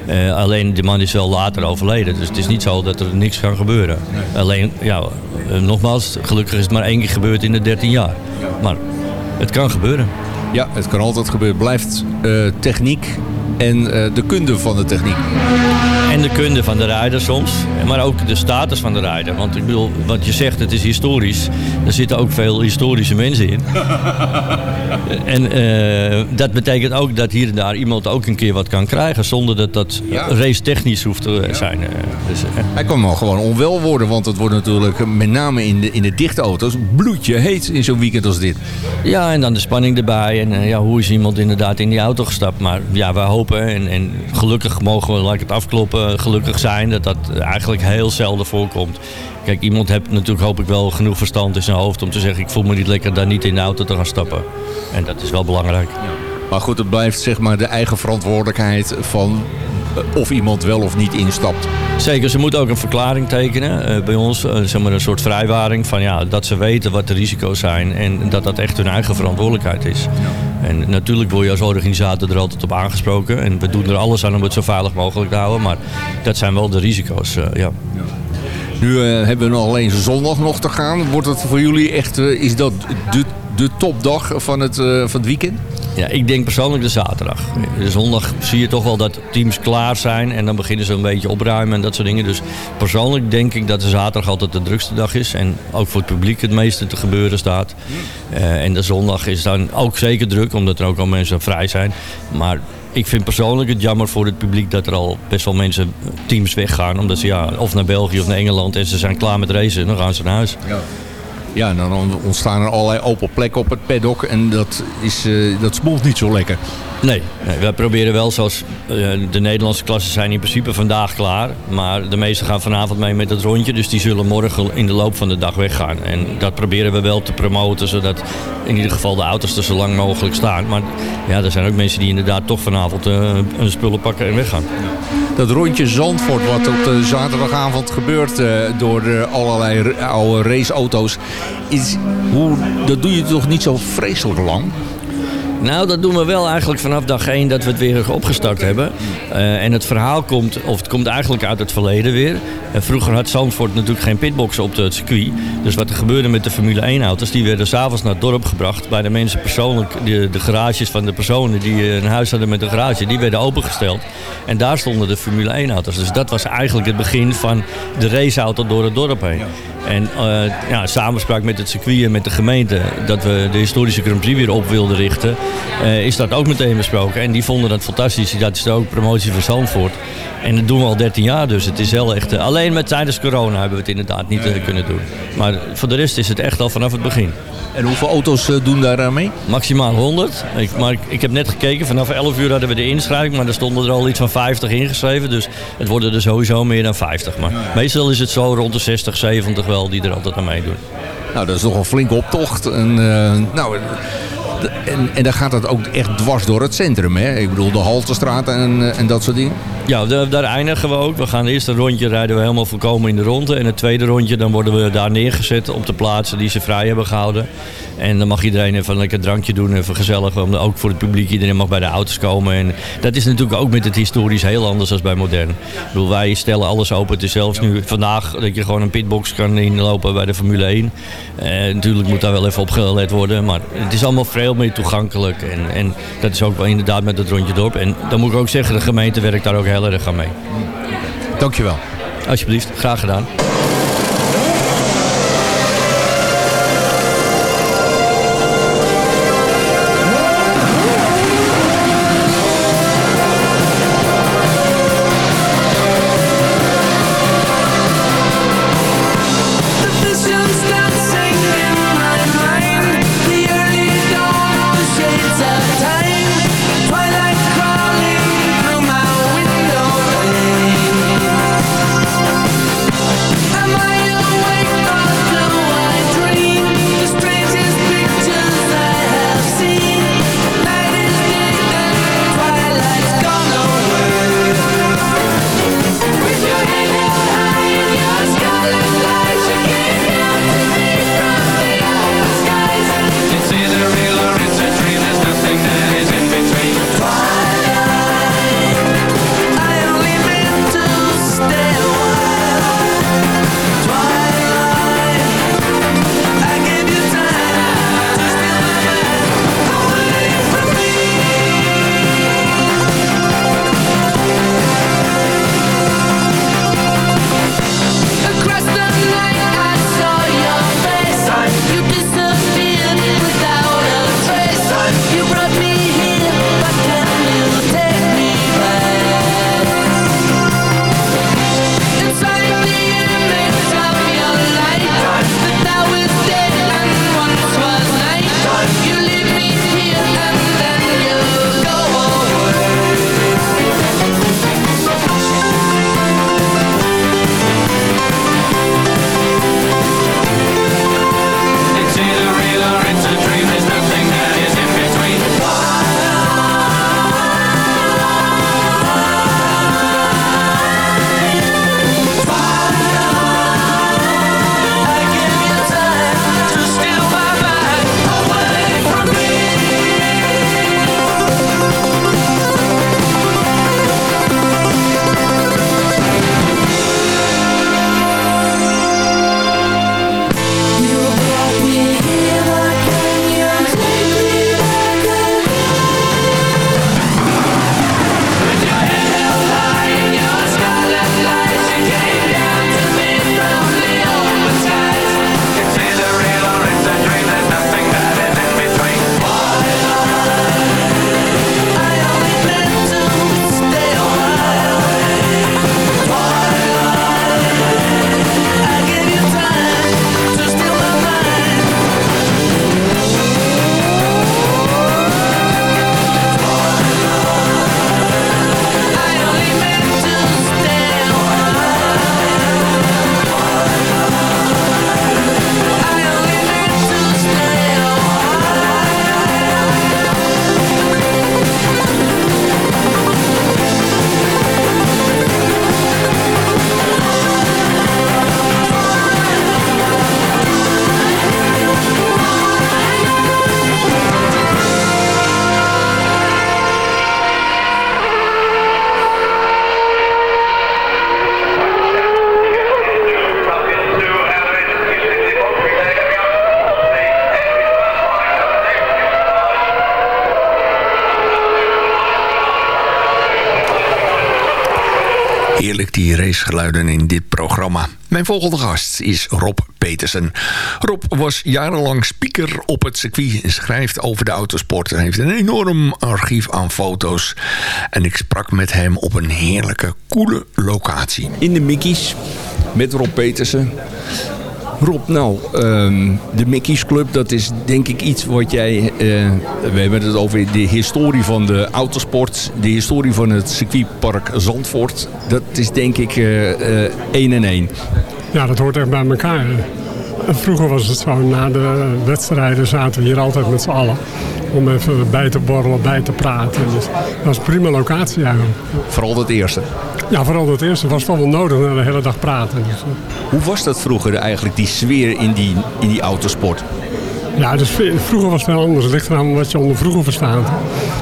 Uh, alleen de man is wel later overleden. Dus het is niet zo dat er niks kan gebeuren. Alleen, ja, uh, nogmaals, gelukkig is het maar één keer gebeurd in de 13 jaar. Maar het kan gebeuren. Ja, het kan altijd gebeuren. Blijft uh, techniek en de kunde van de techniek. En de kunde van de rijder soms, maar ook de status van de rijder. Want ik bedoel, wat je zegt, het is historisch. Er zitten ook veel historische mensen in. en uh, dat betekent ook dat hier en daar iemand ook een keer wat kan krijgen... zonder dat dat ja. race technisch hoeft te ja. zijn. Dus, Hij kan wel gewoon onwel worden, want het wordt natuurlijk met name in de, in de dichte auto's... bloedje heet in zo'n weekend als dit. Ja, en dan de spanning erbij. En uh, ja, hoe is iemand inderdaad in die auto gestapt. Maar ja, wij hopen en, en gelukkig mogen we, laat ik het afkloppen, gelukkig zijn dat dat eigenlijk heel zelden voorkomt. Kijk, iemand heeft natuurlijk hoop ik wel genoeg verstand in zijn hoofd om te zeggen... ik voel me niet lekker daar niet in de auto te gaan stappen. En dat is wel belangrijk. Ja. Maar goed, het blijft zeg maar de eigen verantwoordelijkheid van of iemand wel of niet instapt. Zeker, ze moeten ook een verklaring tekenen uh, bij ons. Zeg maar een soort vrijwaring van ja, dat ze weten wat de risico's zijn en dat dat echt hun eigen verantwoordelijkheid is. Ja. En natuurlijk word je als organisator er altijd op aangesproken. En we doen er alles aan om het zo veilig mogelijk te houden. Maar dat zijn wel de risico's, uh, ja. ja. Nu hebben we nog alleen zondag nog te gaan. Wordt het voor jullie echt, is dat de, de topdag van het, van het weekend? Ja, ik denk persoonlijk de zaterdag. De zondag zie je toch wel dat teams klaar zijn en dan beginnen ze een beetje opruimen en dat soort dingen. Dus persoonlijk denk ik dat de zaterdag altijd de drukste dag is en ook voor het publiek het meeste te gebeuren staat. Uh, en de zondag is dan ook zeker druk, omdat er ook al mensen vrij zijn. Maar ik vind persoonlijk het jammer voor het publiek dat er al best wel mensen, teams weggaan. Omdat ze ja, of naar België of naar Engeland en ze zijn klaar met racen en dan gaan ze naar huis. Ja. Ja, dan ontstaan er allerlei open plekken op het paddock. En dat, is, uh, dat smolt niet zo lekker. Nee, nee wij proberen wel zoals uh, de Nederlandse klassen zijn in principe vandaag klaar. Maar de meesten gaan vanavond mee met het rondje. Dus die zullen morgen in de loop van de dag weggaan. En dat proberen we wel te promoten. Zodat in ieder geval de auto's er zo lang mogelijk staan. Maar ja, er zijn ook mensen die inderdaad toch vanavond uh, hun spullen pakken en weggaan. Dat rondje Zandvoort wat op de zaterdagavond gebeurt door allerlei oude raceauto's. Is, hoe, dat doe je toch niet zo vreselijk lang? Nou, dat doen we wel eigenlijk vanaf dag 1 dat we het weer opgestart hebben. Uh, en het verhaal komt, of het komt eigenlijk uit het verleden weer. En vroeger had Zandvoort natuurlijk geen pitboxen op het circuit. Dus wat er gebeurde met de Formule 1 auto's, die werden s'avonds naar het dorp gebracht. Bij de mensen persoonlijk, de, de garages van de personen die een huis hadden met een garage, die werden opengesteld. En daar stonden de Formule 1 auto's. Dus dat was eigenlijk het begin van de raceauto door het dorp heen. En uh, ja, samenspraak met het circuit en met de gemeente dat we de historische Grand Prix weer op wilden richten, uh, is dat ook meteen besproken. En die vonden dat fantastisch. Dat is ook promotie van Zandvoort. En dat doen we al 13 jaar, dus het is heel echt... Uh, alleen met tijdens corona hebben we het inderdaad niet kunnen doen. Maar voor de rest is het echt al vanaf het begin. En hoeveel auto's doen daar mee? Maximaal 100. Ik, maar ik, ik, heb net gekeken, vanaf 11 uur hadden we de inschrijving, maar er stonden er al iets van 50 ingeschreven. Dus het worden er sowieso meer dan 50. Maar meestal is het zo rond de 60, 70 wel die er altijd aan meedoen. Nou, dat is toch een flinke optocht. En, nou, en, en dan gaat het ook echt dwars door het centrum, hè? Ik bedoel, de Haltestraat en, en dat soort dingen. Ja, daar eindigen we ook. We gaan het eerste rondje rijden we helemaal volkomen in de ronde. En het tweede rondje, dan worden we daar neergezet op de plaatsen die ze vrij hebben gehouden. En dan mag iedereen even een lekker drankje doen, even gezellig. Ook voor het publiek, iedereen mag bij de auto's komen. En dat is natuurlijk ook met het historisch heel anders dan bij modern. Ik bedoel, wij stellen alles open. Het is zelfs nu vandaag dat je gewoon een pitbox kan inlopen bij de Formule 1. Eh, natuurlijk moet daar wel even op gelet worden. Maar het is allemaal veel meer toegankelijk. En, en dat is ook wel inderdaad met het rondje dorp. En dan moet ik ook zeggen, de gemeente werkt daar ook heel erg aan mee. Dankjewel. Alsjeblieft, graag gedaan. Die racegeluiden in dit programma. Mijn volgende gast is Rob Petersen. Rob was jarenlang speaker op het circuit... en schrijft over de autosport. Hij heeft een enorm archief aan foto's. En ik sprak met hem op een heerlijke, coole locatie. In de Mickey's met Rob Petersen. Rob, nou, ehm, de Mickey's Club, dat is denk ik iets wat jij... Uh, we hebben het over de historie van de autosport. De historie van het circuitpark Zandvoort. Dat is denk ik uh, één en één. Ja, dat hoort echt bij elkaar. Vroeger was het zo, na de wedstrijden zaten we hier altijd met z'n allen. Om even bij te borrelen, bij te praten. Dus dat was een prima locatie eigenlijk. Vooral het eerste? Ja, vooral het eerste. was toch wel nodig na de hele dag praten. Dus, Hoe was dat vroeger eigenlijk, die sfeer in die, in die autosport? Ja, dus vroeger was het wel anders. Het ligt eraan wat je onder vroeger verstaat.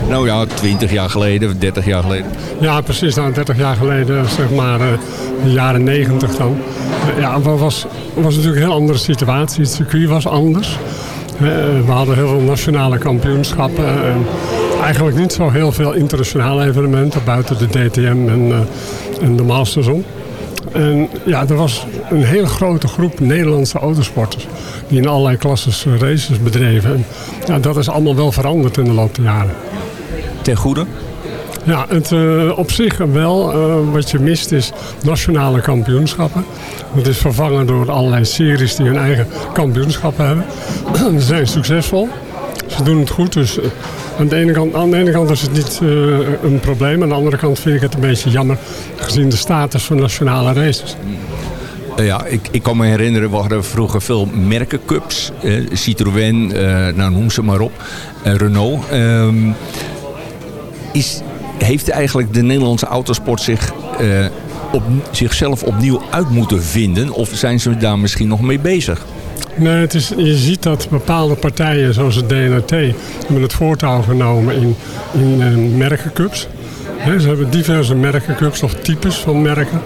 Nou ja, 20 jaar geleden, 30 jaar geleden. Ja, precies. Nou, 30 jaar geleden, zeg maar, uh, de jaren 90 dan. Uh, ja, het was, was natuurlijk een heel andere situatie. Het circuit was anders. Uh, we hadden heel veel nationale kampioenschappen. En eigenlijk niet zo heel veel internationale evenementen buiten de DTM en, en de Masters om. En ja, er was een hele grote groep Nederlandse autosporters die in allerlei klasses races bedreven. En ja, dat is allemaal wel veranderd in de loop der jaren. Ten goede? Ja, het, uh, op zich wel. Uh, wat je mist is nationale kampioenschappen. Dat is vervangen door allerlei series die hun eigen kampioenschappen hebben. Ze zijn succesvol. Ze doen het goed, dus uh, aan de, ene kant, aan de kant is het niet een probleem. Aan de andere kant vind ik het een beetje jammer gezien de status van nationale races. Ja, ik, ik kan me herinneren, we hadden vroeger veel merkencups. Uh, Citroën, nou noem ze maar op. Renault. Um, is, heeft eigenlijk de Nederlandse autosport zich, op, zichzelf opnieuw uit moeten vinden? Of zijn ze daar misschien nog mee bezig? Nee, het is, je ziet dat bepaalde partijen zoals het DNRT hebben het voortouw genomen in, in uh, merkencups. Ze hebben diverse merkencups of types van merken.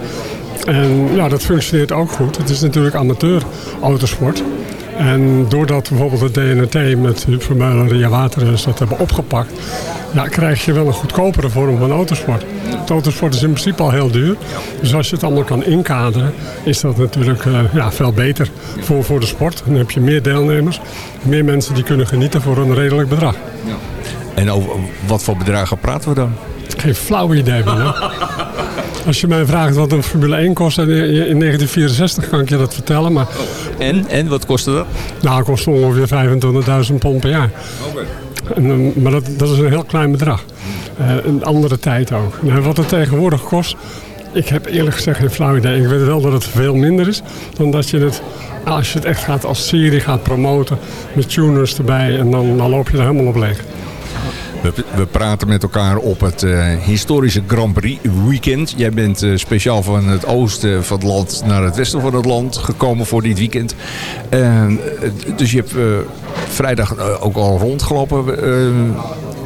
En ja, dat functioneert ook goed. Het is natuurlijk amateur autosport. En doordat bijvoorbeeld het DNRT met Ria Waterreus dat hebben opgepakt... Ja, krijg je wel een goedkopere vorm van autosport. Het autosport is in principe al heel duur. Dus als je het allemaal kan inkaderen, is dat natuurlijk uh, ja, veel beter voor, voor de sport. Dan heb je meer deelnemers, meer mensen die kunnen genieten voor een redelijk bedrag. Ja. En over wat voor bedragen praten we dan? Geen flauw idee van. Als je mij vraagt wat een Formule 1 kost in 1964 kan ik je dat vertellen. Maar... En? En wat kostte dat? Nou, het kostte ongeveer 25.000 pond per jaar. Okay. En, maar dat, dat, is een heel klein bedrag. Uh, een andere tijd ook. Nou, wat het tegenwoordig kost, ik heb eerlijk gezegd geen flauw idee. Ik weet wel dat het veel minder is dan dat je het, als je het echt gaat als serie gaat promoten met tuners erbij en dan, dan loop je er helemaal op leeg. We, we, praten met elkaar op het uh, historische Grand Prix weekend. Jij bent uh, speciaal van het oosten van het land naar het westen van het land gekomen voor dit weekend. Uh, dus je hebt vrijdag ook al rondgelopen.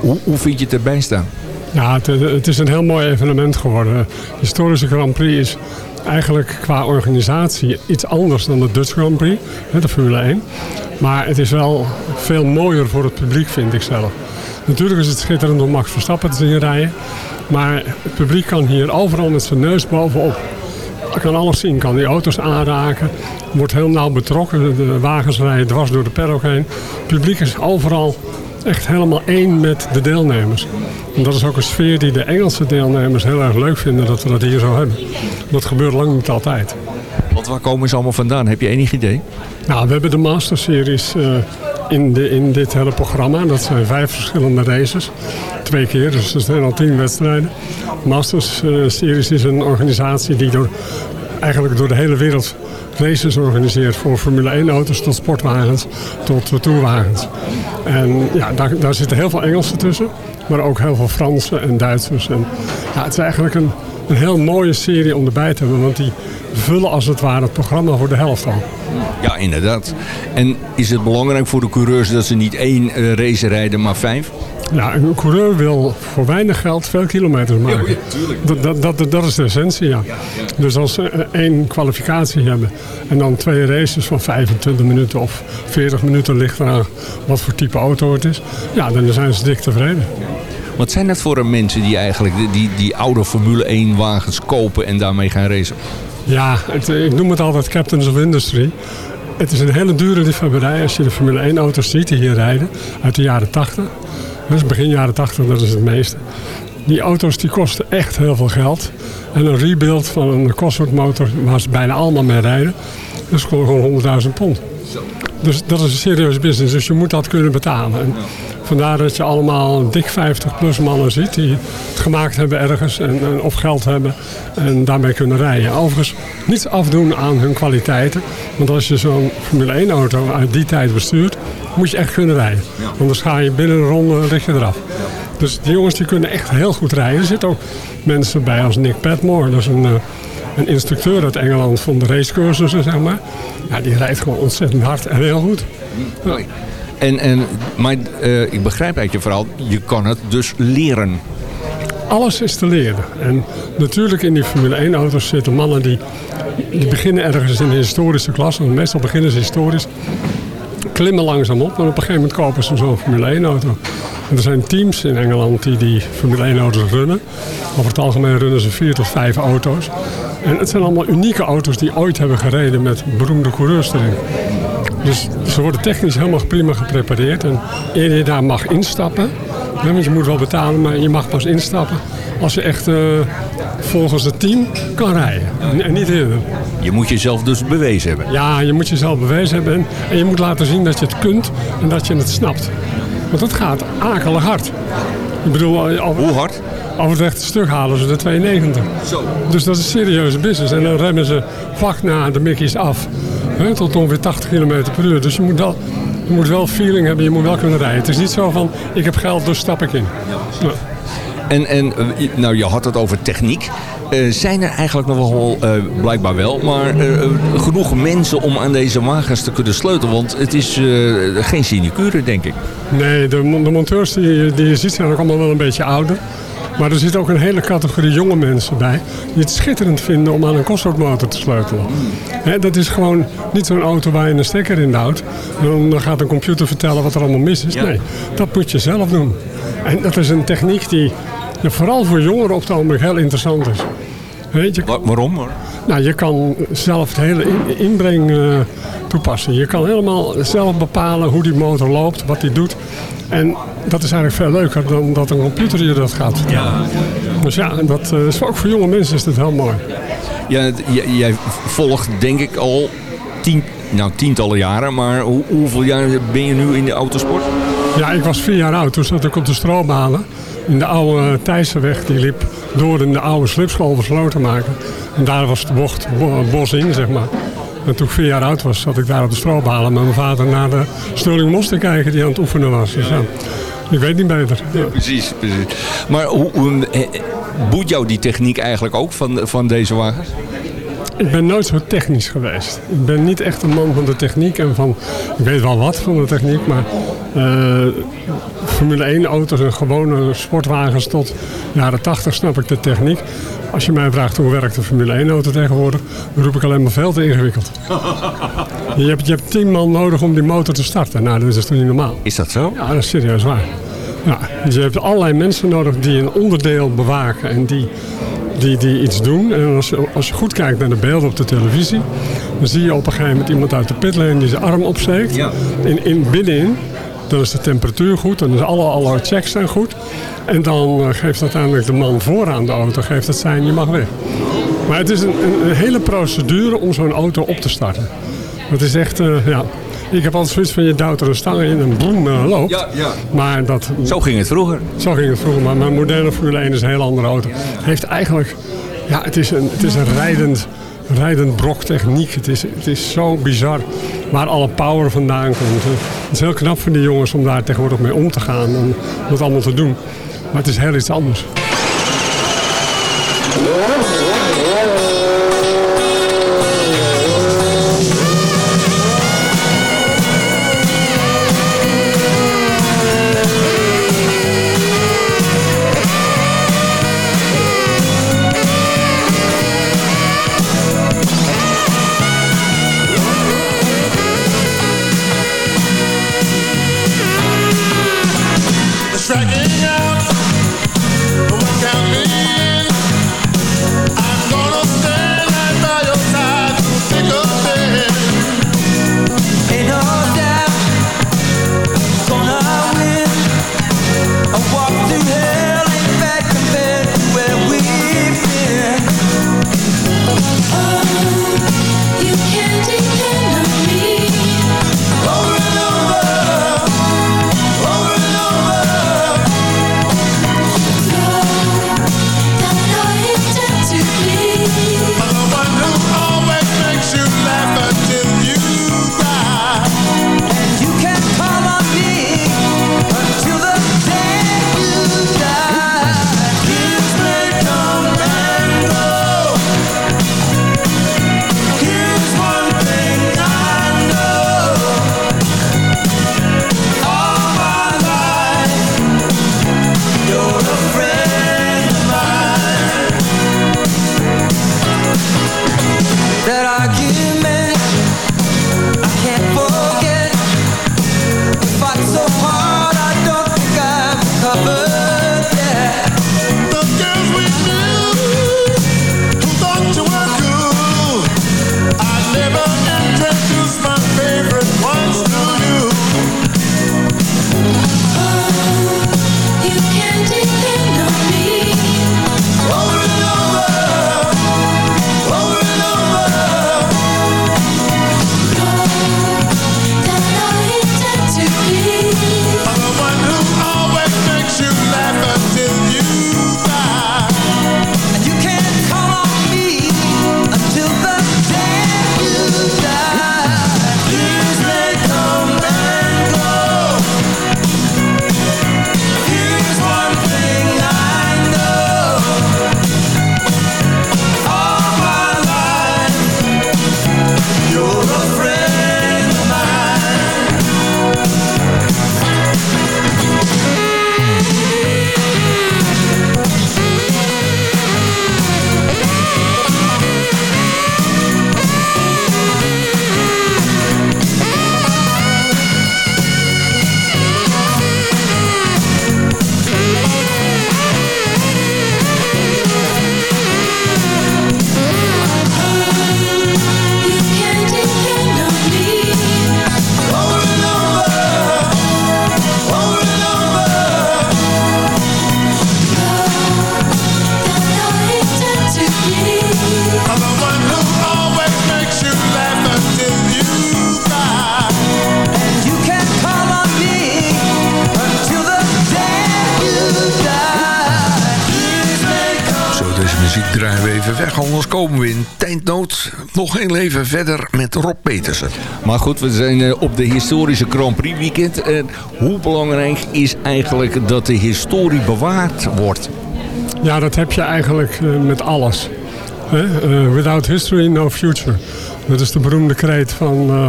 Hoe, hoe, vind je het erbij staan? Ja, het, het, is een heel mooi evenement geworden. De historische Grand Prix is eigenlijk qua organisatie iets anders dan de Dutch Grand Prix, de Formule 1. Maar het is wel veel mooier voor het publiek, vind ik zelf. Natuurlijk is het schitterend om Max Verstappen te zien rijden. Maar het publiek kan hier overal met zijn neus bovenop. Kan alles zien, kan die auto's aanraken. Wordt heel nauw betrokken. De wagens rijden dwars door de paddock heen. Het publiek is overal echt helemaal één met de deelnemers. En dat is ook een sfeer die de Engelse deelnemers heel erg leuk vinden dat we dat hier zo hebben. Dat gebeurt lang niet altijd. Want waar komen ze allemaal vandaan? Heb je enig idee? Nou, we hebben de Master Series uh, in, de, in dit hele programma. Dat zijn vijf verschillende races. Twee keer, dus er zijn al tien wedstrijden. Masters uh, Series is een organisatie die door, eigenlijk door de hele wereld races organiseert. Voor Formule 1 auto's tot sportwagens tot tourwagens. En ja, daar, daar zitten heel veel Engelsen tussen. Maar ook heel veel Fransen en Duitsers. En, ja, het is eigenlijk een, een heel mooie serie om erbij te hebben. Want die vullen als het ware het programma voor de helft al. Ja, inderdaad. En is het belangrijk voor de coureurs dat ze niet één uh, race rijden, maar vijf? Ja, een coureur wil voor weinig geld veel kilometers maken. Ja, dat, dat, dat, dat, is de essentie, ja. ja, ja. Dus als ze één kwalificatie hebben en dan twee races van 25 minuten of 40 minuten ligt eraan wat voor type auto het is, ja, dan zijn ze dik tevreden. Wat zijn dat voor mensen die eigenlijk die, die, die oude Formule 1 wagens kopen en daarmee gaan racen? Ja, het, ik noem het altijd Captains of Industry. Het is een hele dure liefhebberij als je de Formule 1 auto's ziet die hier rijden uit de jaren 80. Dus begin jaren 80, dat is het meeste. Die auto's die kosten echt heel veel geld. En een rebuild van een Cosworth motor waar ze bijna allemaal mee rijden, dat is gewoon 100.000 pond. Dus dat is een serieus business, dus je moet dat kunnen betalen. En vandaar dat je allemaal dik 50 plus mannen ziet die het gemaakt hebben ergens en, en, of geld hebben en daarmee kunnen rijden. Overigens niets afdoen aan hun kwaliteiten, want als je zo'n Formule 1 auto uit die tijd bestuurt, moet je echt kunnen rijden. Anders ga je binnen een ronde lig je eraf. Dus die jongens die kunnen echt heel goed rijden. Er zitten ook mensen bij als Nick Padmore, dat is een... Een instructeur uit Engeland van de racecursussen, zeg maar. Ja, die rijdt gewoon ontzettend hard en heel goed. Ja. En, en, maar uh, ik begrijp uit je verhaal, je kan het dus leren. Alles is te leren. En natuurlijk in die Formule 1 auto's zitten mannen die, die beginnen ergens in de historische klasse. Meestal beginnen ze historisch. Klimmen langzaam op en op een gegeven moment kopen ze zo'n Formule 1 auto. En er zijn teams in Engeland die die Formule 1 auto's runnen. Over het algemeen runnen ze vier tot vijf auto's. En het zijn allemaal unieke auto's die ooit hebben gereden met beroemde coureurs erin. Dus ze worden technisch helemaal prima geprepareerd. En eer je daar mag instappen, want je moet wel betalen, maar je mag pas instappen als je echt uh, volgens het team kan rijden. En niet eerder. Je moet jezelf dus bewezen hebben. Ja, je moet jezelf bewezen hebben. En, en je moet laten zien dat je het kunt en dat je het snapt. Want het gaat akelig hard. Ik bedoel, over, Hoe hard? Over het rechte stuk halen ze de 92. Zo. Dus dat is serieuze business. En dan remmen ze vlak na de Mickey's af. Hè, tot ongeveer 80 km per uur. Dus je moet, wel, je moet wel feeling hebben. Je moet wel kunnen rijden. Het is niet zo van, ik heb geld, dus stap ik in. Ja. En, en nou, je had het over techniek. Uh, zijn er eigenlijk nog wel, uh, blijkbaar wel, maar uh, genoeg mensen om aan deze wagens te kunnen sleutelen? Want het is geen sinecure, denk ik. Nee, de, de monteurs die, die je ziet zijn ook allemaal wel een beetje ouder. Maar er zit ook een hele categorie jonge mensen bij die het schitterend vinden om aan een Cosworth te sleutelen. He, dat is gewoon niet zo'n auto waar je een stekker in houdt. Dan, dan gaat een computer vertellen wat er allemaal mis is. Nee, dat moet je zelf doen. En dat is een techniek die ja, vooral voor jongeren op het ogenblik heel interessant is. Weet je, waarom? Nou, je kan zelf het hele inbreng uh, toepassen. Je kan helemaal zelf bepalen hoe die motor loopt, wat die doet. En dat is eigenlijk veel leuker dan dat een computer je dat gaat vertellen. Ja. Dus ja, dat uh, is ook voor jonge mensen is dat heel mooi. Ja, jij volgt denk ik al tien, nou, tientallen jaren, maar hoe, hoeveel jaar ben je nu in de autosport? Ja, ik was vier jaar oud. Toen zat ik op de stroombalen. In de oude Thijssenweg. Die liep door in de oude slipschool versloten maken. En daar was de bocht bos in, zeg maar. En toen ik vier jaar oud was, zat ik daar op de stroombalen met mijn vader naar de Sterling Mos te kijken die aan het oefenen was. Dus ik weet niet beter. Precies, precies. Maar hoe, hoe boet jou die techniek eigenlijk ook van, van deze wagens? Ik ben nooit zo technisch geweest. Ik ben niet echt een man van de techniek en van... Ik weet wel wat van de techniek, maar... Uh, Formule 1 auto's en gewone sportwagens tot jaren 80 snap ik de techniek. Als je mij vraagt hoe werkt de Formule 1 auto tegenwoordig... dan roep ik alleen maar veel te ingewikkeld. je, hebt, je hebt tien man nodig om die motor te starten. Nou, dat is toch niet normaal. Is dat zo? Ja, dat is serieus waar. Ja, dus je hebt allerlei mensen nodig die een onderdeel bewaken en die die, die iets doen. En als je, als je goed kijkt naar de beelden op de televisie... dan zie je op een gegeven moment iemand uit de pitlane die zijn arm opsteekt. Ja. In, in, binnenin, dan is de temperatuur goed, dan is alle, alle checks zijn goed. En dan uh, geeft uiteindelijk de man vooraan de auto geeft het zijn, je mag weg. Maar het is een, een, een hele procedure om zo'n auto op te starten. Het is echt, uh, ja... Ik heb altijd zoiets van je duwt er een stang in en boem, uh, loopt. Ja, ja. Maar dat, zo ging het vroeger. Zo ging het vroeger, maar mijn moderne Formule 1 is een heel andere auto. Heeft eigenlijk, ja, het is een, het is een rijdend, rijdend brok techniek. Het is, het is zo bizar waar alle power vandaan komt. Het is heel knap van die jongens om daar tegenwoordig mee om te gaan en om dat allemaal te doen. Maar het is heel iets anders. Nog een leven verder met Rob Petersen. Maar goed, we zijn eh, op de historische Grand Prix weekend. En hoe belangrijk is eigenlijk dat de historie bewaard wordt? Ja, dat heb je eigenlijk eh, met alles. Uh, without history, no future. Dat is de beroemde kreet van uh,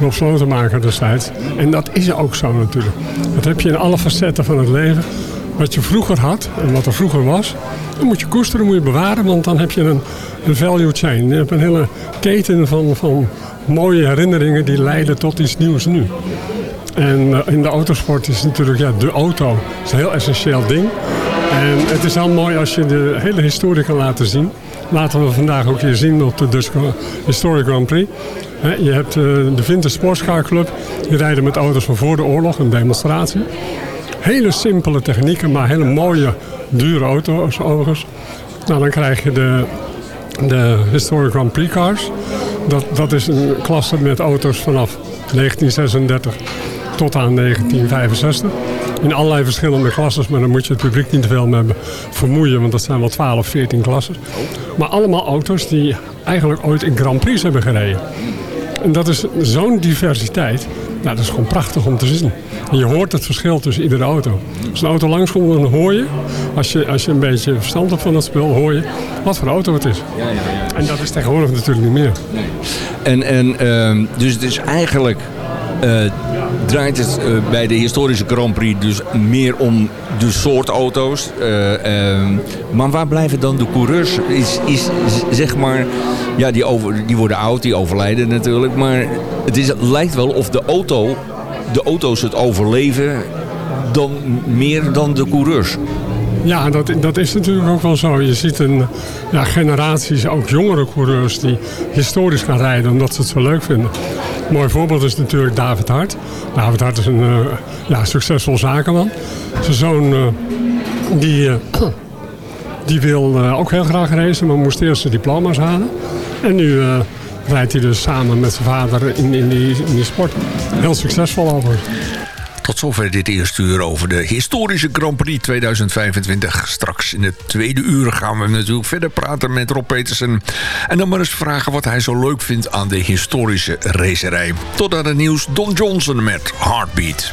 Rob Slotenmaker destijds. En dat is ook zo natuurlijk. Dat heb je in alle facetten van het leven. Wat je vroeger had en wat er vroeger was, dan moet je koesteren, moet je bewaren. Want dan heb je een, een value chain. Je hebt een hele keten van, van mooie herinneringen die leiden tot iets nieuws nu. En eh, in de autosport is natuurlijk ja, de auto is een heel essentieel ding. En het is heel mooi als je de hele historie kan laten zien. Laten we vandaag ook hier zien op de Dutch Historic Grand Prix. Je hebt eh, de Vintage Sportscar Club. Die rijden met auto's van voor de oorlog, een demonstratie. Hele simpele technieken, maar hele mooie, dure auto's overigens. Nou, dan krijg je de, de Historic Grand Prix cars. Dat, dat is een klasse met auto's vanaf 1936 tot aan 1965. In allerlei verschillende klasses, maar dan moet je het publiek niet te veel mee vermoeien, want dat zijn wel 12, 14 klassen. Maar allemaal auto's die eigenlijk ooit in Grand Prix hebben gereden. En dat is zo'n diversiteit. Nou, dat is gewoon prachtig om te zien. En je hoort het verschil tussen iedere auto. Als een auto langskomt, dan hoor je, als je, als je een beetje verstand hebt van dat spul, hoor je wat voor auto het is. Ja, ja, ja. En dat is tegenwoordig natuurlijk niet meer. Nee. En, en uh, dus het is eigenlijk uh, draait het uh, bij de historische Grand Prix dus meer om de soort auto's. Uh, maar waar blijven dan de coureurs? Is, is zeg maar, ja, die, over, die worden oud, die overlijden natuurlijk. Maar het, is, het lijkt wel of de auto, de auto's het overleven dan meer dan de coureurs. Ja, dat, dat is natuurlijk ook wel zo. Je ziet een ja, generaties, ook jongere coureurs... die historisch gaan rijden omdat ze het zo leuk vinden. Een mooi voorbeeld is natuurlijk David Hart. David Hart is een ja, succesvol zakenman. Zijn zoon uh, die, uh, die wil ook heel graag racen... maar moest eerst zijn diploma's halen. En nu rijdt hij dus samen met zijn vader in, in, die, in die sport. Heel succesvol over. Tot zover dit eerste uur over de historische Grand Prix 2025. Straks in het tweede uur gaan we natuurlijk verder praten met Rob Petersen. En dan maar eens vragen wat hij zo leuk vindt aan de historische racerij. Tot aan het nieuws Don Johnson met Heartbeat.